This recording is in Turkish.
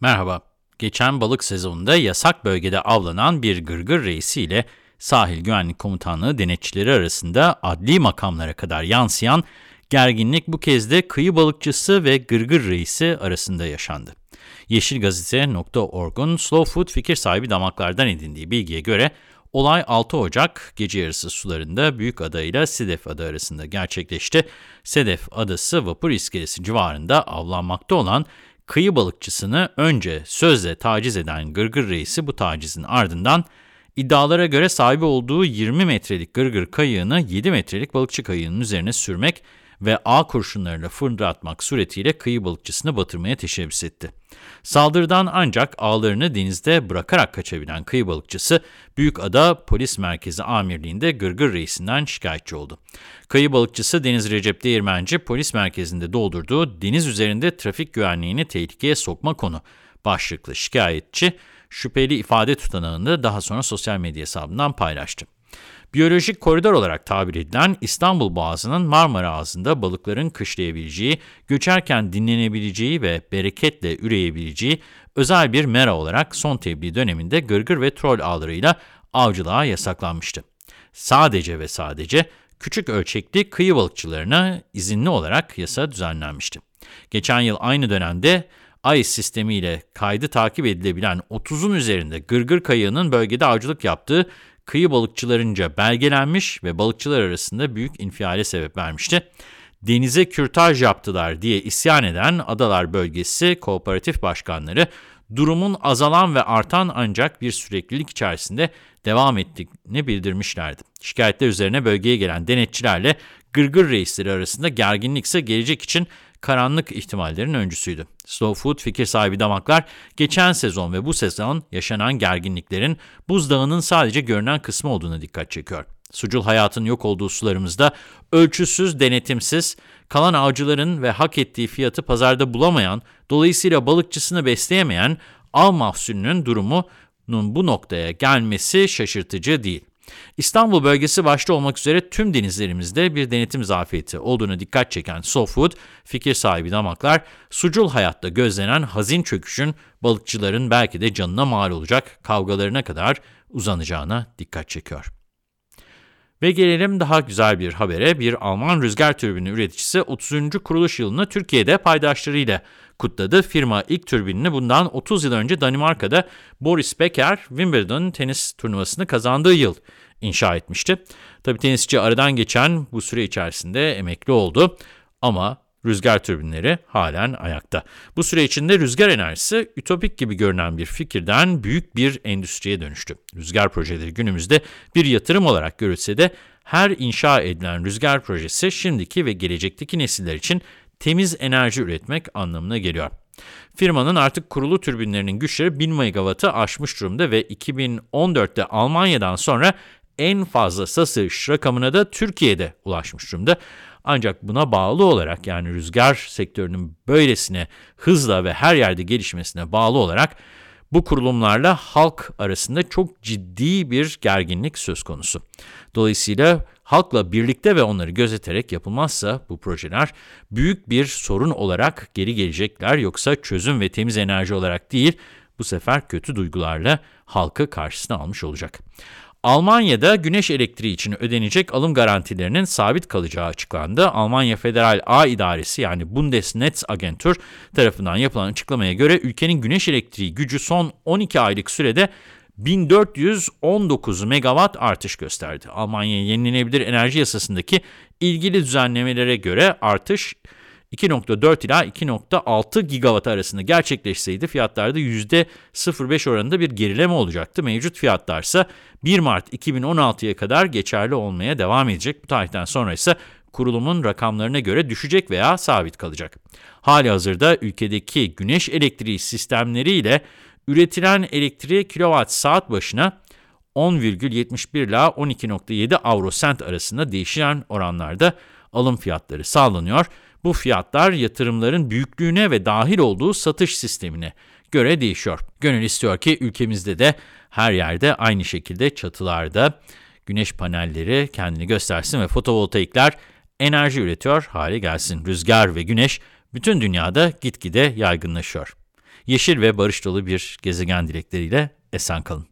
Merhaba. Geçen balık sezonunda yasak bölgede avlanan bir gırgır reisiyle Sahil Güvenlik Komutanlığı denetçileri arasında adli makamlara kadar yansıyan gerginlik bu kez de kıyı balıkçısı ve gırgır reisi arasında yaşandı. Yeşilgazete.org'un Slow Food fikir sahibi damaklardan edindiği bilgiye göre olay 6 Ocak gece yarısı sularında Büyükada ile Sedef Adı arasında gerçekleşti. Sedef Adası vapur iskelesi civarında avlanmakta olan kıyı balıkçısını önce sözle taciz eden Gırgır reisi bu tacizin ardından iddialara göre sahibi olduğu 20 metrelik Gırgır kayığını 7 metrelik balıkçı kayığının üzerine sürmek ve ağ kurşunlarıyla fırlatmak suretiyle kıyı balıkçısını batırmaya teşebbüs etti. Saldırıdan ancak ağlarını denizde bırakarak kaçabilen kıyı balıkçısı Büyükada Polis Merkezi Amirliği'nde Gırgır Reisi'nden şikayetçi oldu. Kıyı balıkçısı Deniz Recep Değirmenci polis merkezinde doldurduğu deniz üzerinde trafik güvenliğini tehlikeye sokma konu başlıklı şikayetçi şüpheli ifade tutanağını daha sonra sosyal medya hesabından paylaştı. Biyolojik koridor olarak tabir edilen İstanbul Boğazı'nın Marmara Ağzı'nda balıkların kışlayabileceği, göçerken dinlenebileceği ve bereketle üreyebileceği özel bir mera olarak son tebliğ döneminde gırgır ve trol ağlarıyla avcılığa yasaklanmıştı. Sadece ve sadece küçük ölçekli kıyı balıkçılarına izinli olarak yasa düzenlenmişti. Geçen yıl aynı dönemde AIS sistemiyle kaydı takip edilebilen 30'un üzerinde gırgır kayığının bölgede avcılık yaptığı kıyı balıkçılarınca belgelenmiş ve balıkçılar arasında büyük infiale sebep vermişti. Denize kürtaj yaptılar diye isyan eden Adalar Bölgesi Kooperatif Başkanları durumun azalan ve artan ancak bir süreklilik içerisinde devam ettiğini bildirmişlerdi. Şikayetler üzerine bölgeye gelen denetçilerle gırgır reisleri arasında gerginlikse gelecek için karanlık ihtimallerin öncüsüydü. Slow Food fikir sahibi damaklar, geçen sezon ve bu sezon yaşanan gerginliklerin buzdağının sadece görünen kısmı olduğuna dikkat çekiyor. Sucul hayatın yok olduğu sularımızda ölçüsüz, denetimsiz, kalan avcıların ve hak ettiği fiyatı pazarda bulamayan, dolayısıyla balıkçısını besleyemeyen av mahsulünün durumunun bu noktaya gelmesi şaşırtıcı değil. İstanbul bölgesi başta olmak üzere tüm denizlerimizde bir denetim zafiyeti olduğunu dikkat çeken Sofood, fikir sahibi damaklar, sucul hayatta gözlenen hazin çöküşün balıkçıların belki de canına mal olacak kavgalarına kadar uzanacağına dikkat çekiyor. Ve gelelim daha güzel bir habere. Bir Alman rüzgar türbini üreticisi 30. kuruluş yılını Türkiye'de paydaşlarıyla kutladı. Firma ilk türbinini bundan 30 yıl önce Danimarka'da Boris Becker Wimbledon tenis turnuvasını kazandığı yıl inşa etmişti. Tabii tenisçi aradan geçen bu süre içerisinde emekli oldu ama rüzgar türbinleri halen ayakta. Bu süre içinde rüzgar enerjisi ütopik gibi görünen bir fikirden büyük bir endüstriye dönüştü. Rüzgar projeleri günümüzde bir yatırım olarak görülse de her inşa edilen rüzgar projesi şimdiki ve gelecekteki nesiller için temiz enerji üretmek anlamına geliyor. Firmanın artık kurulu türbinlerinin güçleri 1000 megawattı aşmış durumda ve 2014'te Almanya'dan sonra en fazla satış rakamına da Türkiye'de ulaşmış durumda. Ancak buna bağlı olarak yani rüzgar sektörünün böylesine hızla ve her yerde gelişmesine bağlı olarak bu kurulumlarla halk arasında çok ciddi bir gerginlik söz konusu. Dolayısıyla halkla birlikte ve onları gözeterek yapılmazsa bu projeler büyük bir sorun olarak geri gelecekler. Yoksa çözüm ve temiz enerji olarak değil bu sefer kötü duygularla halkı karşısına almış olacak. Almanya'da güneş elektriği için ödenecek alım garantilerinin sabit kalacağı açıklandı. Almanya Federal Ağ İdaresi yani Bundesnetzagentur tarafından yapılan açıklamaya göre ülkenin güneş elektriği gücü son 12 aylık sürede 1419 megawatt artış gösterdi. Almanya yenilenebilir enerji yasasındaki ilgili düzenlemelere göre artış 2.4 ila 2.6 gigawatt arasında gerçekleşseydi fiyatlarda %0.5 oranında bir gerileme olacaktı. Mevcut fiyatlar ise 1 Mart 2016'ya kadar geçerli olmaya devam edecek. Bu tarihten sonra ise kurulumun rakamlarına göre düşecek veya sabit kalacak. Hali hazırda ülkedeki güneş elektriği sistemleriyle üretilen elektriği kilowatt saat başına 10,71 ila 12,7 avro sent arasında değişen oranlarda alım fiyatları sağlanıyor. Bu fiyatlar yatırımların büyüklüğüne ve dahil olduğu satış sistemine göre değişiyor. Gönül istiyor ki ülkemizde de her yerde aynı şekilde çatılarda güneş panelleri kendini göstersin ve fotovoltaikler enerji üretiyor hale gelsin. Rüzgar ve güneş bütün dünyada gitgide yaygınlaşıyor. yeşil ve barış dolu bir gezegen dilekleriyle esen kalın.